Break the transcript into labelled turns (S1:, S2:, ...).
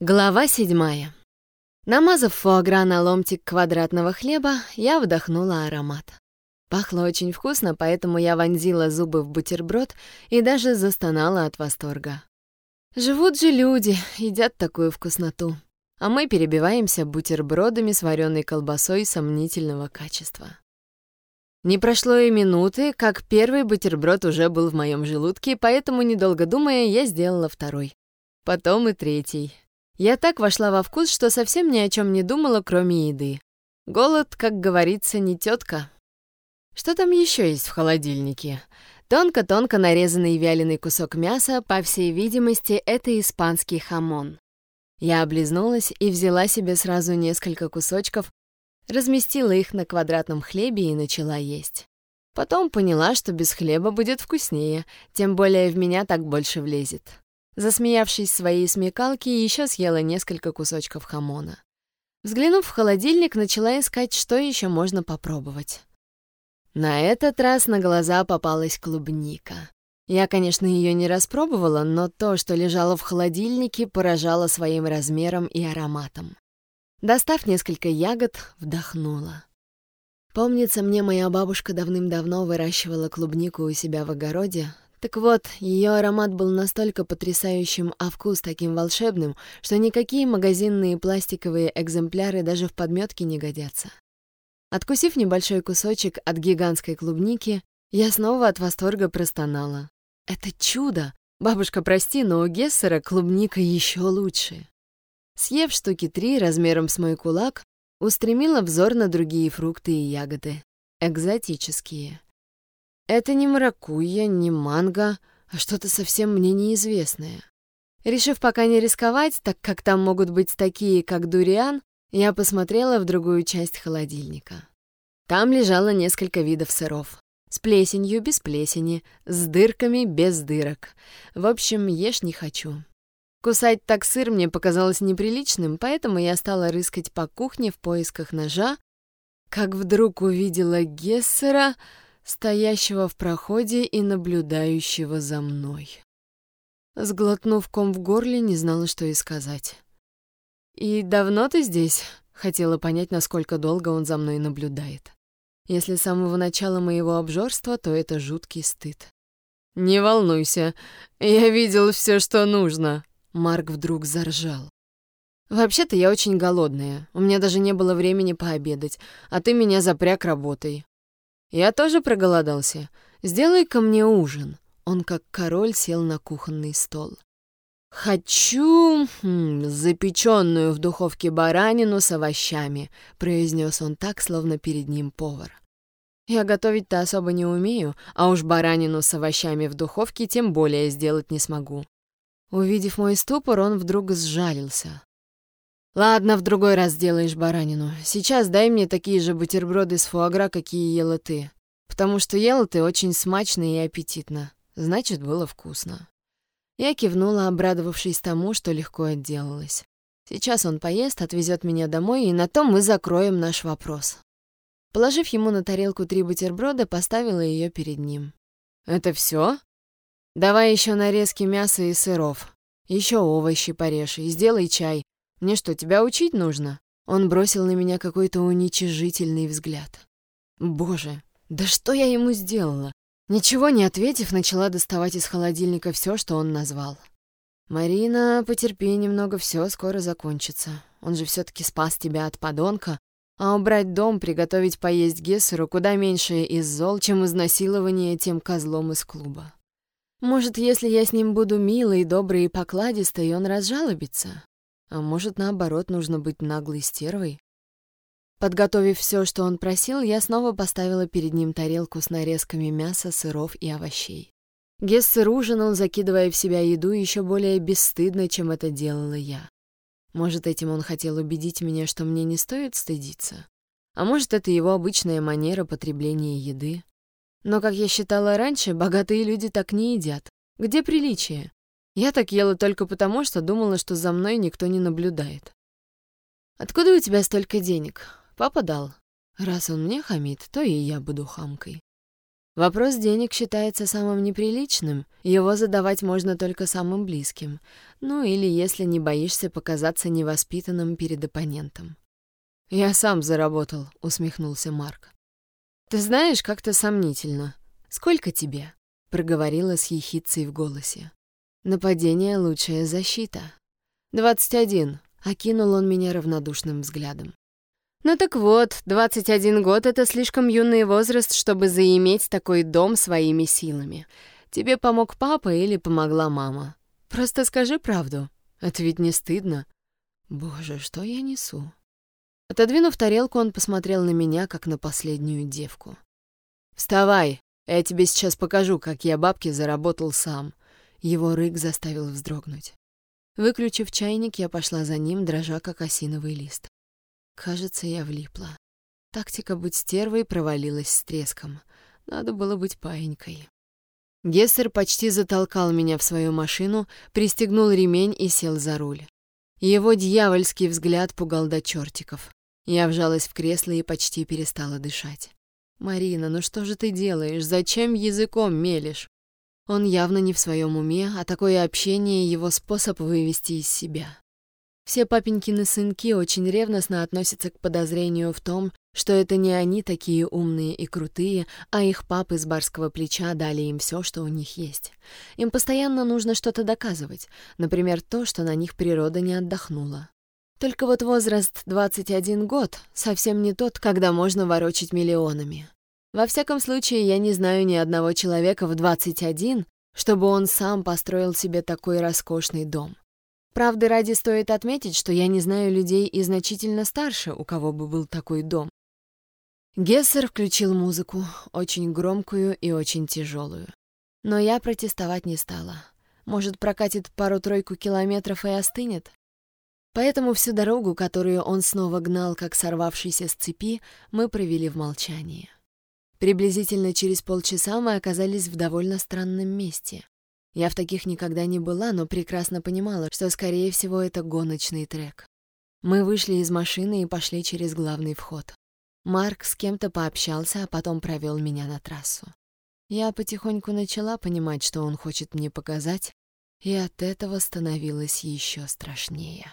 S1: Глава седьмая. Намазав фуагра на ломтик квадратного хлеба, я вдохнула аромат. Пахло очень вкусно, поэтому я вонзила зубы в бутерброд и даже застонала от восторга. Живут же люди, едят такую вкусноту. А мы перебиваемся бутербродами с вареной колбасой сомнительного качества. Не прошло и минуты, как первый бутерброд уже был в моем желудке, поэтому, недолго думая, я сделала второй. Потом и третий. Я так вошла во вкус, что совсем ни о чем не думала, кроме еды. Голод, как говорится, не тетка. Что там еще есть в холодильнике? Тонко-тонко нарезанный вяленый кусок мяса, по всей видимости, это испанский хамон. Я облизнулась и взяла себе сразу несколько кусочков, разместила их на квадратном хлебе и начала есть. Потом поняла, что без хлеба будет вкуснее, тем более в меня так больше влезет. Засмеявшись своей смекалки, еще съела несколько кусочков хамона. Взглянув в холодильник, начала искать, что еще можно попробовать. На этот раз на глаза попалась клубника. Я, конечно, ее не распробовала, но то, что лежало в холодильнике, поражало своим размером и ароматом. Достав несколько ягод, вдохнула. Помнится, мне моя бабушка давным-давно выращивала клубнику у себя в огороде, так вот, ее аромат был настолько потрясающим, а вкус таким волшебным, что никакие магазинные пластиковые экземпляры даже в подметке не годятся. Откусив небольшой кусочек от гигантской клубники, я снова от восторга простонала. «Это чудо! Бабушка, прости, но у Гессера клубника еще лучше!» Съев штуки три размером с мой кулак, устремила взор на другие фрукты и ягоды. Экзотические. Это не маракуйя, не манго, а что-то совсем мне неизвестное. Решив пока не рисковать, так как там могут быть такие, как дуриан, я посмотрела в другую часть холодильника. Там лежало несколько видов сыров. С плесенью, без плесени, с дырками, без дырок. В общем, ешь не хочу. Кусать так сыр мне показалось неприличным, поэтому я стала рыскать по кухне в поисках ножа, как вдруг увидела Гессера — стоящего в проходе и наблюдающего за мной. Сглотнув ком в горле, не знала, что и сказать. «И давно ты здесь?» — хотела понять, насколько долго он за мной наблюдает. Если с самого начала моего обжорства, то это жуткий стыд. «Не волнуйся, я видел все, что нужно», — Марк вдруг заржал. «Вообще-то я очень голодная, у меня даже не было времени пообедать, а ты меня запряг работой. «Я тоже проголодался. Сделай-ка мне ужин». Он, как король, сел на кухонный стол. «Хочу хм, запеченную в духовке баранину с овощами», — произнес он так, словно перед ним повар. «Я готовить-то особо не умею, а уж баранину с овощами в духовке тем более сделать не смогу». Увидев мой ступор, он вдруг сжалился. Ладно, в другой раз сделаешь баранину. Сейчас дай мне такие же бутерброды с фуагра, какие ела ты. Потому что ела ты очень смачно и аппетитно. Значит, было вкусно. Я кивнула, обрадовавшись тому, что легко отделалась. Сейчас он поест, отвезет меня домой, и на том мы закроем наш вопрос. Положив ему на тарелку три бутерброда, поставила ее перед ним. «Это все? Давай еще нарезки мяса и сыров. Еще овощи порежь и сделай чай. Мне что, тебя учить нужно?» Он бросил на меня какой-то уничижительный взгляд. «Боже, да что я ему сделала?» Ничего не ответив, начала доставать из холодильника все, что он назвал. «Марина, потерпи немного, все скоро закончится. Он же все таки спас тебя от подонка, а убрать дом, приготовить поесть Гессеру куда меньше из зол, чем изнасилование тем козлом из клуба. Может, если я с ним буду милой, доброй и покладистой, он разжалобится? А может, наоборот, нужно быть наглой стервой? Подготовив все, что он просил, я снова поставила перед ним тарелку с нарезками мяса, сыров и овощей. Гессер ужинал, закидывая в себя еду еще более бесстыдно, чем это делала я. Может, этим он хотел убедить меня, что мне не стоит стыдиться? А может, это его обычная манера потребления еды? Но, как я считала раньше, богатые люди так не едят. Где приличие? Я так ела только потому, что думала, что за мной никто не наблюдает. «Откуда у тебя столько денег?» Папа дал. Раз он мне хамит, то и я буду хамкой. Вопрос денег считается самым неприличным, его задавать можно только самым близким, ну или если не боишься показаться невоспитанным перед оппонентом. «Я сам заработал», — усмехнулся Марк. «Ты знаешь, как-то сомнительно. Сколько тебе?» — проговорила с ехицей в голосе. «Нападение — лучшая защита». «Двадцать один», — окинул он меня равнодушным взглядом. «Ну так вот, 21 год — это слишком юный возраст, чтобы заиметь такой дом своими силами. Тебе помог папа или помогла мама? Просто скажи правду. Это ведь не стыдно. Боже, что я несу?» Отодвинув тарелку, он посмотрел на меня, как на последнюю девку. «Вставай, я тебе сейчас покажу, как я бабки заработал сам». Его рык заставил вздрогнуть. Выключив чайник, я пошла за ним, дрожа как осиновый лист. Кажется, я влипла. Тактика быть стервой провалилась с треском. Надо было быть паинькой. Гессер почти затолкал меня в свою машину, пристегнул ремень и сел за руль. Его дьявольский взгляд пугал до чертиков. Я вжалась в кресло и почти перестала дышать. «Марина, ну что же ты делаешь? Зачем языком мелешь?» Он явно не в своем уме, а такое общение — его способ вывести из себя. Все папенькины сынки очень ревностно относятся к подозрению в том, что это не они такие умные и крутые, а их папы с барского плеча дали им все, что у них есть. Им постоянно нужно что-то доказывать, например, то, что на них природа не отдохнула. Только вот возраст 21 год совсем не тот, когда можно ворочать миллионами. Во всяком случае, я не знаю ни одного человека в 21, чтобы он сам построил себе такой роскошный дом. Правды ради стоит отметить, что я не знаю людей и значительно старше, у кого бы был такой дом. Гессер включил музыку, очень громкую и очень тяжелую. Но я протестовать не стала. Может, прокатит пару-тройку километров и остынет? Поэтому всю дорогу, которую он снова гнал, как сорвавшийся с цепи, мы провели в молчании. Приблизительно через полчаса мы оказались в довольно странном месте. Я в таких никогда не была, но прекрасно понимала, что, скорее всего, это гоночный трек. Мы вышли из машины и пошли через главный вход. Марк с кем-то пообщался, а потом провел меня на трассу. Я потихоньку начала понимать, что он хочет мне показать, и от этого становилось еще страшнее.